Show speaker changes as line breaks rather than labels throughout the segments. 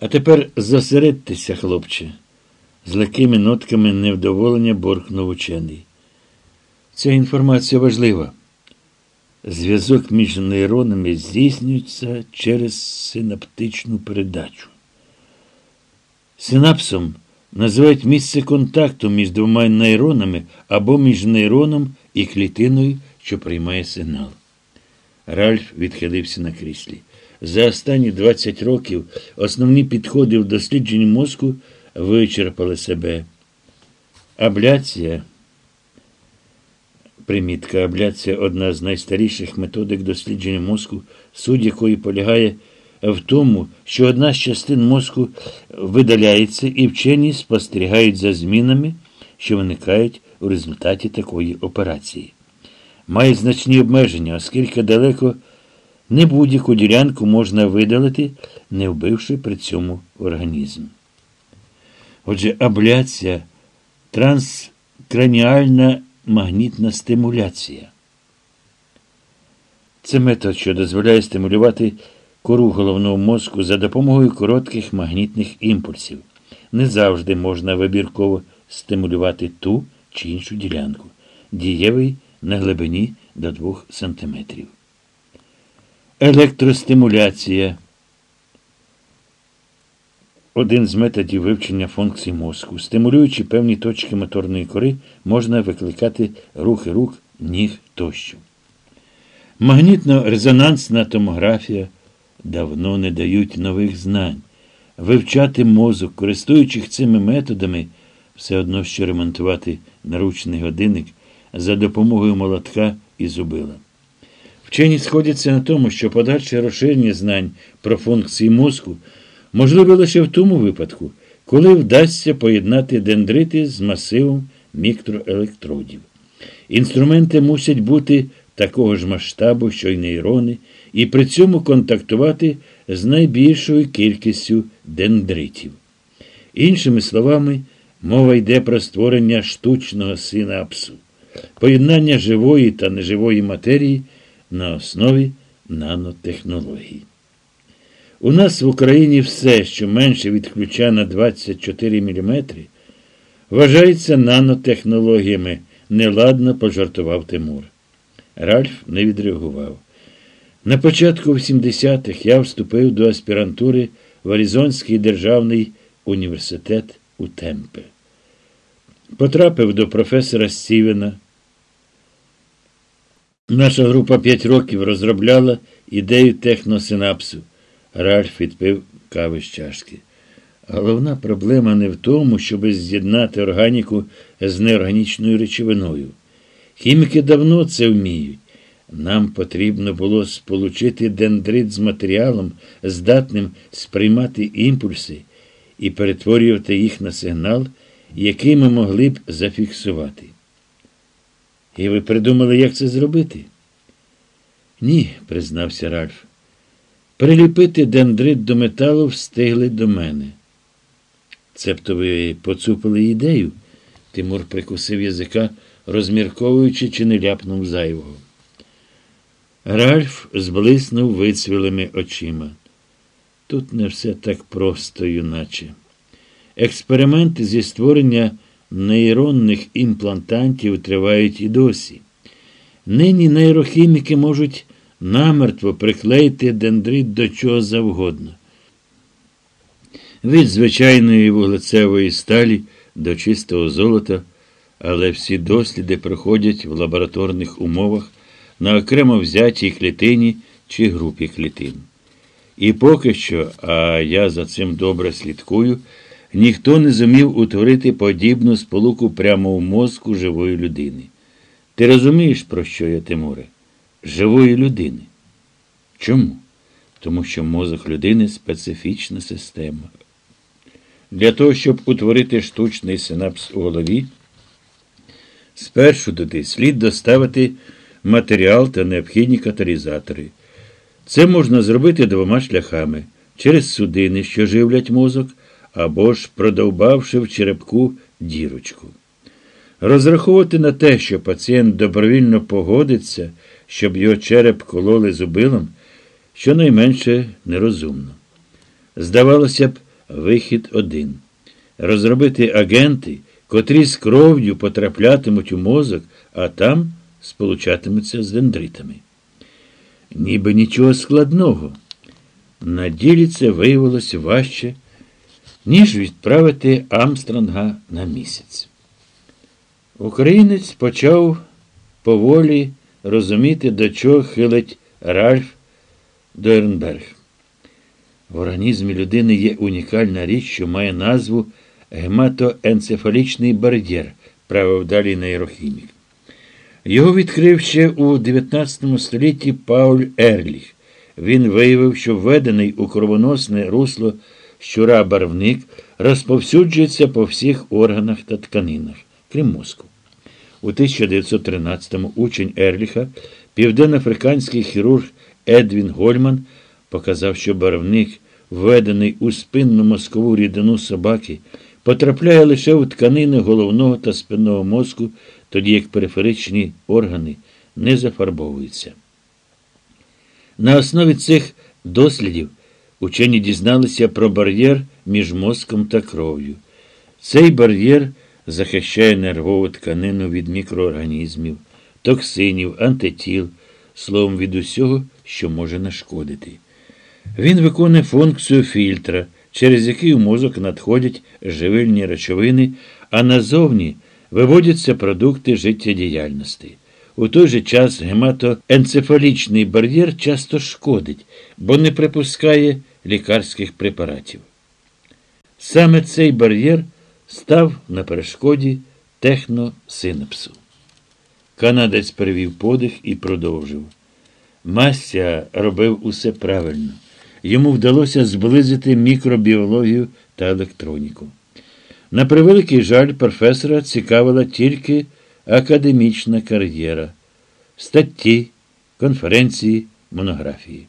А тепер зосередьтеся, хлопче, з легкими нотками невдоволення боркнув учений. Ця інформація важлива. Зв'язок між нейронами здійснюється через синаптичну передачу. Синапсом називають місце контакту між двома нейронами або між нейроном і клітиною, що приймає сигнал. Ральф відхилився на кріслі. За останні 20 років основні підходи в дослідженні мозку вичерпали себе. Абляція. Примітка абляція одна з найстаріших методик дослідження мозку, суть якої полягає в тому, що одна з частин мозку видаляється, і вчені спостерігають за змінами, що виникають у результаті такої операції. Має значні обмеження, оскільки далеко не будь-яку ділянку можна видалити, не вбивши при цьому організм. Отже, абляція транскраніальна магнітна стимуляція. Це метод, що дозволяє стимулювати кору головного мозку за допомогою коротких магнітних імпульсів. Не завжди можна вибірково стимулювати ту чи іншу ділянку. Дієвий на глибині до 2 см. Електростимуляція. Один з методів вивчення функцій мозку. Стимулюючи певні точки моторної кори, можна викликати рухи рук, ніг тощо. Магнітно-резонансна томографія давно не дають нових знань. Вивчати мозок, користуючись цими методами, все одно що ремонтувати наручний годинник за допомогою молотка і зубила. Вчені сходяться на тому, що подальше розширення знань про функції мозку можливе лише в тому випадку, коли вдасться поєднати дендрити з масивом мікроелектродів. Інструменти мусять бути такого ж масштабу, що й нейрони, і при цьому контактувати з найбільшою кількістю дендритів. Іншими словами, мова йде про створення штучного синапсу, поєднання живої та неживої матерії на основі нанотехнологій. У нас в Україні все, що менше від ключа на 24 мм, вважається нанотехнологіями, неладно пожартував Тимур. Ральф не відреагував. На початку 80-х я вступив до аспірантури в Аризонський державний університет у Темпе. Потрапив до професора Стівена. Наша група 5 років розробляла ідею техносинапсу. Ральф відпив кави з чашки. Головна проблема не в тому, щоб з'єднати органіку з неорганічною речовиною. Хіміки давно це вміють. Нам потрібно було сполучити дендрит з матеріалом, здатним сприймати імпульси і перетворювати їх на сигнал, який ми могли б зафіксувати. І ви придумали, як це зробити? Ні, признався Ральф. Приліпити дендрит до металу встигли до мене. Цебто ви поцупили ідею, Тимур прикусив язика, розмірковуючи, чи не ляпнув зайвого. Ральф зблиснув вицвілими очима. Тут не все так просто, юначе. Експерименти зі створення нейронних імплантантів тривають і досі. Нині нейрохіміки можуть намертво приклеїти дендрит до чого завгодно. Від звичайної вуглецевої сталі до чистого золота, але всі досліди проходять в лабораторних умовах на окремо взятій клітині чи групі клітин. І поки що, а я за цим добре слідкую, ніхто не зумів утворити подібну сполуку прямо в мозку живої людини. Ти розумієш, про що я, Тимуре? Живої людини. Чому? Тому що мозок людини специфічна система. Для того, щоб утворити штучний синапс у голові, спершу туди слід доставити матеріал та необхідні каталізатори. Це можна зробити двома шляхами через судини, що живлять мозок, або ж продовбавши в черепку дірочку. Розраховувати на те, що пацієнт добровільно погодиться, щоб його череп кололи зубилом, щонайменше нерозумно. Здавалося б, вихід один розробити агенти, котрі з кров'ю потраплятимуть у мозок, а там сполучатимуться з дендритами. Ніби нічого складного. На ділі це виявилося важче, ніж відправити Амстронга на місяць. Українець почав поволі розуміти, до чого хилить Ральф Дойрнберг. В організмі людини є унікальна річ, що має назву гематоенцефалічний бар'єр, правив далі нейрохімік. Його відкрив ще у 19 столітті Пауль Ерліх. Він виявив, що введений у кровоносне русло щура барвник розповсюджується по всіх органах та тканинах, крім мозку. У 1913-му учень Ерліха, південноафриканський хірург Едвін Гольман, показав, що барвник, введений у спинну мозкову рідину собаки, потрапляє лише у тканини головного та спинного мозку, тоді як периферичні органи не зафарбовуються. На основі цих дослідів учені дізналися про бар'єр між мозком та кров'ю. Цей бар'єр захищає нервову тканину від мікроорганізмів, токсинів, антитіл, словом від усього, що може нашкодити. Він виконує функцію фільтра, через який у мозок надходять живильні речовини, а назовні виводяться продукти життєдіяльності. У той же час гематоенцефалічний бар'єр часто шкодить, бо не припускає лікарських препаратів. Саме цей бар'єр став на перешкоді техносинапсу. Канадець перевів подих і продовжив. Мастя робив усе правильно. Йому вдалося зблизити мікробіологію та електроніку. На превеликий жаль, професора цікавила тільки академічна кар'єра, статті, конференції, монографії.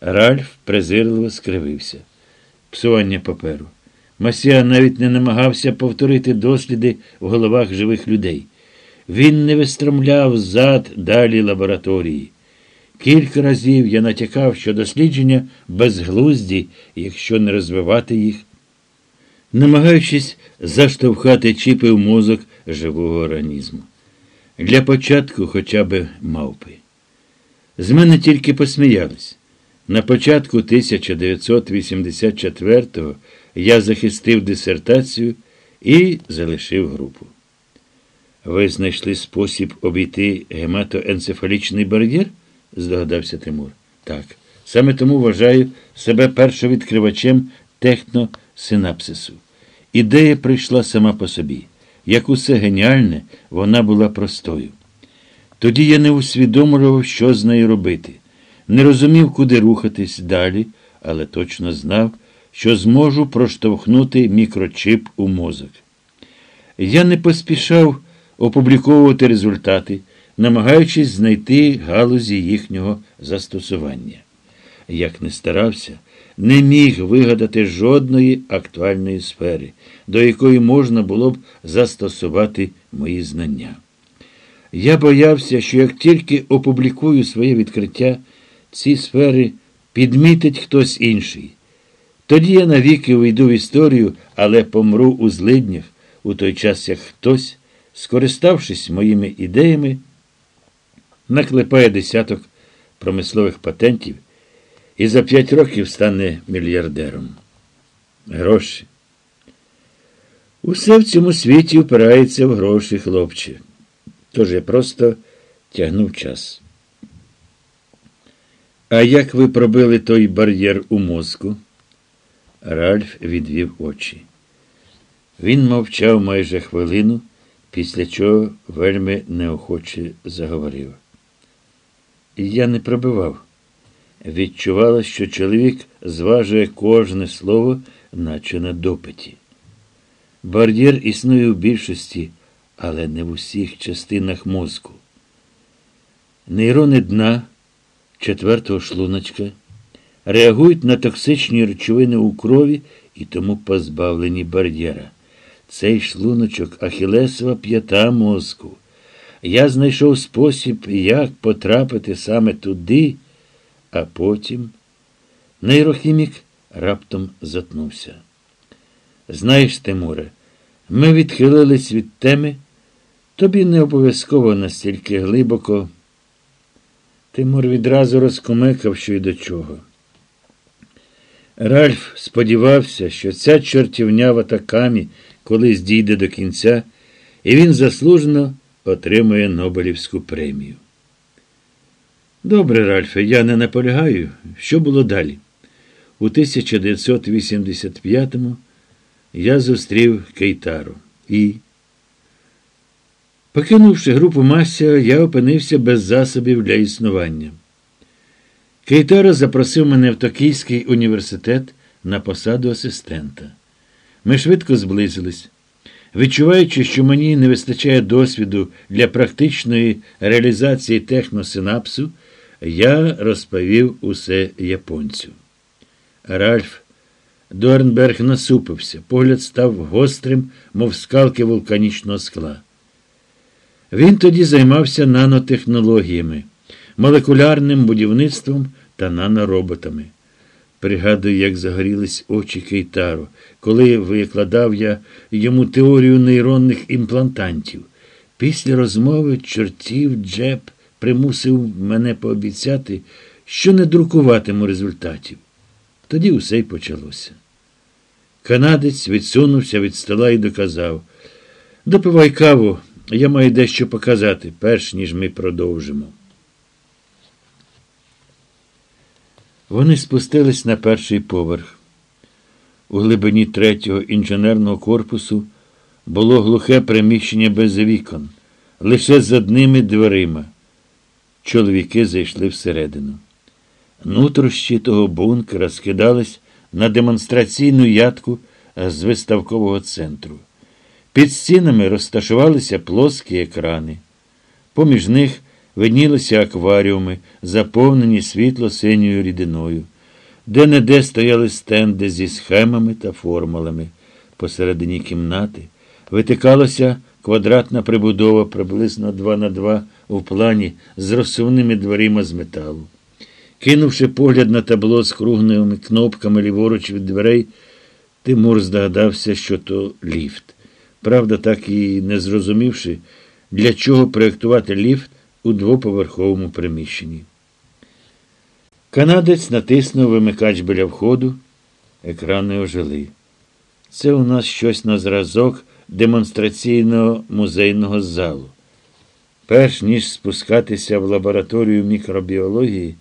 Ральф презирливо скривився. Псування паперу. Масія навіть не намагався повторити досліди в головах живих людей. Він не вистромляв зад далі лабораторії. Кілька разів я натякав, що дослідження безглузді, якщо не розвивати їх, намагаючись заштовхати чіпи в мозок живого організму. Для початку хоча б мавпи. З мене тільки посміялись. На початку 1984-го я захистив дисертацію і залишив групу. Ви знайшли спосіб обійти гематоенцефалічний бар'єр? здогадався Тимур. Так. Саме тому вважаю себе першовідкривачем техносинапсису. Ідея прийшла сама по собі. Як усе геніальне, вона була простою. Тоді я не усвідомлював, що з нею робити, не розумів, куди рухатись далі, але точно знав, що зможу проштовхнути мікрочип у мозок. Я не поспішав опубліковувати результати намагаючись знайти галузі їхнього застосування. Як не старався, не міг вигадати жодної актуальної сфери, до якої можна було б застосувати мої знання. Я боявся, що як тільки опублікую своє відкриття, ці сфери підмітить хтось інший. Тоді я навіки вийду в історію, але помру у злиднях у той час, як хтось, скориставшись моїми ідеями, наклепає десяток промислових патентів і за п'ять років стане мільярдером. Гроші. Усе в цьому світі впирається в гроші, хлопче. Тож я просто тягнув час. А як ви пробили той бар'єр у мозку? Ральф відвів очі. Він мовчав майже хвилину, після чого вельми неохоче заговорив. Я не пробивав. Відчувала, що чоловік зважує кожне слово, наче на допиті. Бар'єр існує в більшості, але не в усіх частинах мозку. Нейрони дна четвертого шлуночка реагують на токсичні речовини у крові і тому позбавлені бар'єра. Цей шлуночок ахілесова п'ята мозку. Я знайшов спосіб, як потрапити саме туди, а потім нейрохімік раптом затнувся. Знаєш, Тимуре, ми відхилились від теми, тобі не обов'язково настільки глибоко. Тимур відразу розкумекав, що й до чого. Ральф сподівався, що ця чортівня в атакамі колись дійде до кінця, і він заслужено отримує Нобелівську премію. Добре, Ральфе, я не наполягаю. Що було далі? У 1985-му я зустрів Кейтару і, покинувши групу Мася, я опинився без засобів для існування. Кейтара запросив мене в Токійський університет на посаду асистента. Ми швидко зблизились. Відчуваючи, що мені не вистачає досвіду для практичної реалізації техносинапсу, я розповів усе японцю. Ральф Дорнберг насупився, погляд став гострим, мов скалки вулканічного скла. Він тоді займався нанотехнологіями, молекулярним будівництвом та нанороботами. Пригадую, як загорілись очі Кейтару, коли викладав я йому теорію нейронних імплантантів. Після розмови чортів Джеб примусив мене пообіцяти, що не друкуватиму результатів. Тоді усе й почалося. Канадець відсунувся від стола і доказав допивай каву, я маю дещо показати, перш ніж ми продовжимо. Вони спустились на перший поверх. У глибині третього інженерного корпусу було глухе приміщення без вікон, лише з одними дверима. Чоловіки зайшли всередину. Нутрощі того бункера скидались на демонстраційну ядку з виставкового центру. Під стінами розташувалися плоскі екрани. Поміж них виднілися акваріуми, заповнені світло-синьою рідиною, де не де стояли стенди зі схемами та формулами. Посередині кімнати витикалася квадратна прибудова приблизно 2 на 2 у плані з розсувними дверима з металу. Кинувши погляд на табло з круглими кнопками ліворуч від дверей, Тимур здогадався, що то ліфт. Правда, так і не зрозумівши, для чого проєктувати ліфт у двоповерховому приміщенні. Канадець натиснув вимикач біля входу, екрани ожили. Це у нас щось на зразок демонстраційного музейного залу. Перш ніж спускатися в лабораторію мікробіології,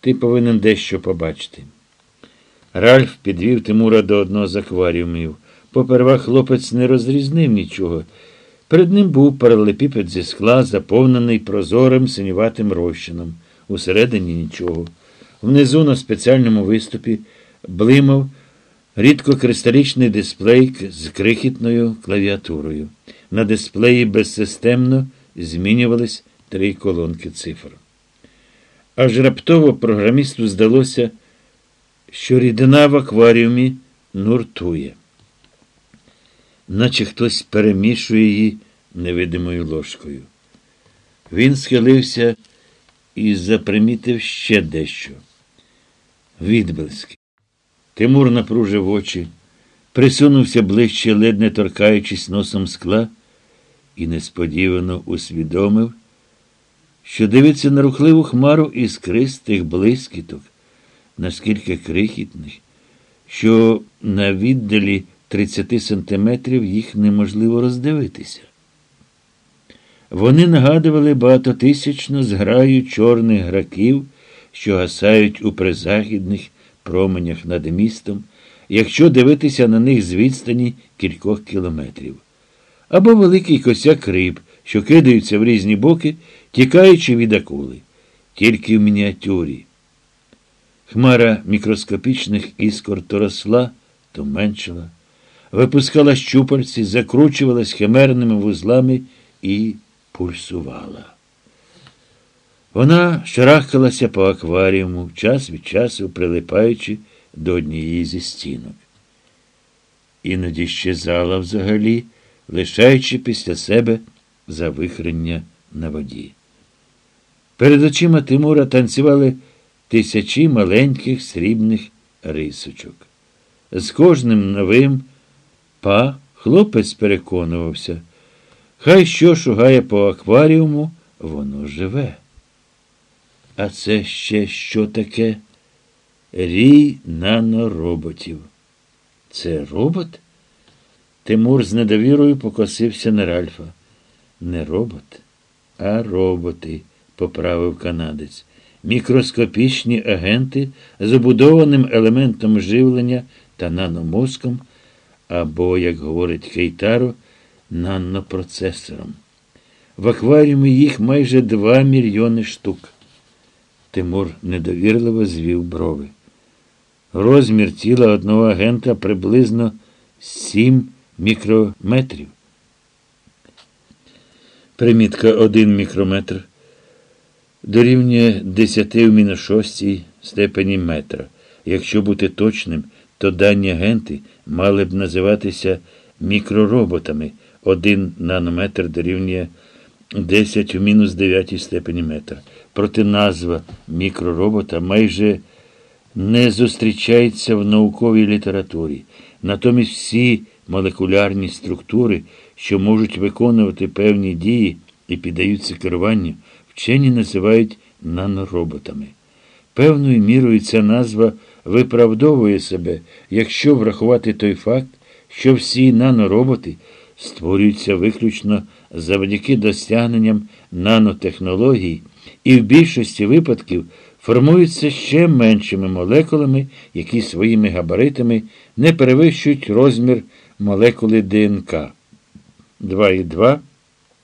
ти повинен дещо побачити. Ральф підвів Тимура до одного з акваріумів. Попервах хлопець не розрізнив нічого. Перед ним був паралепіпед зі скла, заповнений прозорим синюватим розчином. Усередині нічого. Внизу на спеціальному виступі блимав рідкокристалічний дисплей з крихітною клавіатурою. На дисплеї безсистемно змінювались три колонки цифр. Аж раптово програмісту здалося, що рідина в акваріумі нуртує наче хтось перемішує її невидимою ложкою. Він схилився і запримітив ще дещо. Відблиски. Тимур напружив очі, присунувся ближче, ледь не торкаючись носом скла, і несподівано усвідомив, що дивиться на рухливу хмару іскристих блискіток, наскільки крихітних, що на віддалі 30 сантиметрів їх неможливо роздивитися. Вони нагадували багатотисячну зграю чорних граків, що гасають у призахідних променях над містом, якщо дивитися на них з відстані кількох кілометрів, або великий косяк риб, що кидаються в різні боки, тікаючи від акули, тільки в мініатюрі. Хмара мікроскопічних іскор то росла, то меншила випускала щупальці, закручувалась химерними вузлами і пульсувала. Вона шарахкалася по акваріуму, час від часу прилипаючи до однієї зі стінок. Іноді щезала взагалі, лишаючи після себе завихрення на воді. Перед очима Тимура танцювали тисячі маленьких срібних рисочок. З кожним новим Па, хлопець переконувався. Хай що шугає по акваріуму, воно живе. А це ще що таке? Рій нанороботів. Це робот? Тимур з недовірою покосився на Ральфа. Не робот, а роботи, поправив канадець. Мікроскопічні агенти з обудованим елементом живлення та наномозком, або, як говорить Кейтаро, нанопроцесором. В акваріумі їх майже 2 мільйони штук. Тимур недовірливо звів брови. Розмір тіла одного агента приблизно 7 мікрометрів. Примітка 1 мікрометр дорівнює 10 в мінус 6 степені метра. Якщо бути точним, то дані агенти мали б називатися мікророботами. 1 нанометр дорівнює 10 у мінус 9 степені метра. Проте назва мікроробота майже не зустрічається в науковій літературі. Натомість всі молекулярні структури, що можуть виконувати певні дії і піддаються керуванню, вчені називають нанороботами. Певною мірою ця назва виправдовує себе, якщо врахувати той факт, що всі нанороботи створюються виключно завдяки досягненням нанотехнологій і в більшості випадків формуються ще меншими молекулами, які своїми габаритами не перевищують розмір молекули ДНК. 2,2